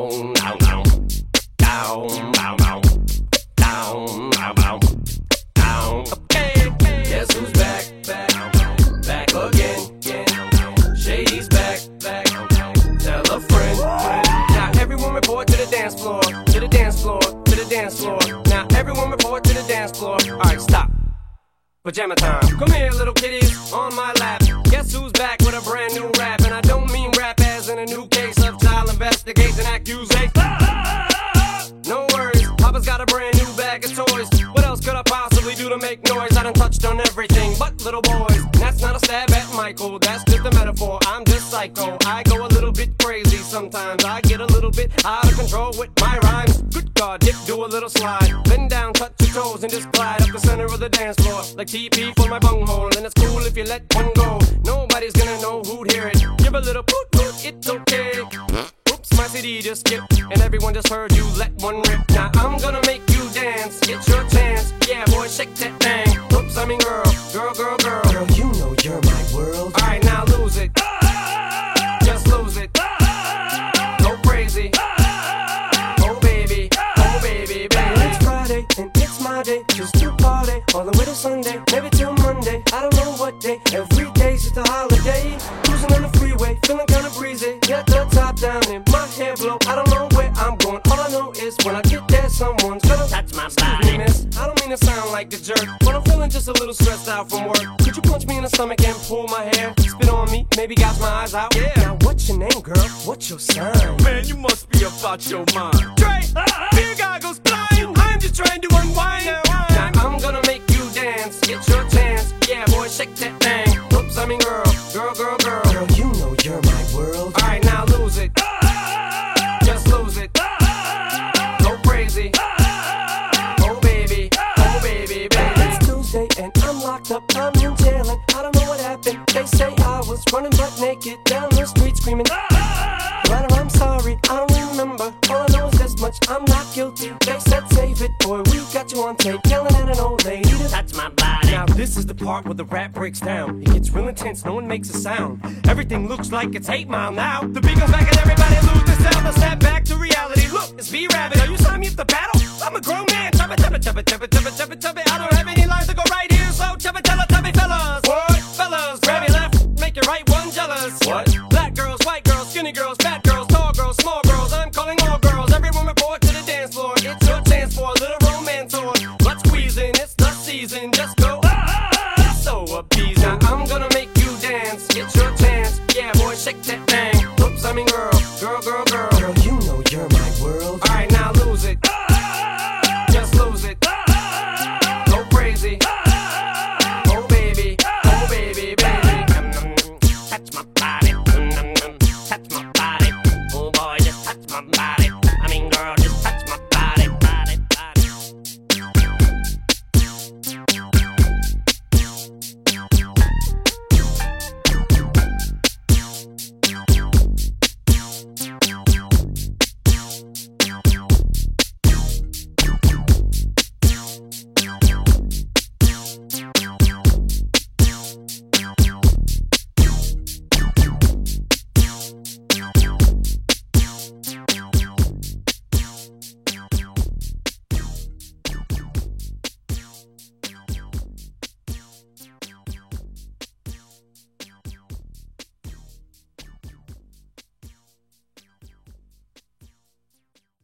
Down, down, down. Down, down, down. Down. Guess who's back? Back, back again. Shady's back, back. Tell a friend. Now everyone report to the dance floor, to the dance floor, to the dance floor. Now everyone report to the dance floor. All right, stop. Pajama time. Come here, little kitties, on my lap. Guess who's back with a brand new rap? And I don't mean rap as in a new case of child investigation accusation. No worries, Papa's got a brand new bag of toys. What else could I possibly do to make noise? I done touched on everything but little boys. That's not a stab at Michael, that's just a metaphor. I'm just psycho. I go a little bit crazy sometimes. I get a little bit out of control with my rhymes. Good God, Dick, do a little slide. Bend down, touch your toes, and just glide up the center of the dance floor. Like TP for my bunghole. And it's cool if you let one go. Nobody's gonna know who'd hear it. Give a little poot poot, it's okay. CD just skipped, and everyone just heard you let one rip. Now I'm gonna make you dance, get your chance. Yeah, boy, shake that thing. Oops, I mean girl, girl, girl, girl. Girl, you know you're my world. Alright, now lose it. Just lose it. Go crazy. Oh baby, oh baby, baby. It's Friday and it's my day, just to party all the way to Sunday, maybe till Monday. I don't know what day. Every day's just a holiday. Cruising on the freeway, feeling kinda breezy. Got the top down and my hair. I don't know where I'm going. All I know is when I get there, someone's gonna Touch my body. miss. I don't mean to sound like a jerk, but I'm feeling just a little stressed out from work. Could you punch me in the stomach and pull my hair? Spit on me, maybe gouge my eyes out. Yeah. Now what's your name, girl? What's your sign? Man, you must be about your mind. Dre, beer goggles blind. I'm just trying to unwind. Now I'm gonna make you dance. Get your chance. Yeah, boy, shake that thing. Oops, I mean girl, locked up. I'm in jail and I don't know what happened. They say I was running butt naked down the street screaming. Ah, ah, ah, but I'm sorry, I don't remember. All I know is this much: I'm not guilty. They said save it, boy. We got you on tape yelling at an old lady. to Touch my body. Now this is the part where the rap breaks down. It gets real intense, no one makes a sound. Everything looks like it's 8 Mile now. The beat goes back and everybody lose their sound. Let's snap back a piece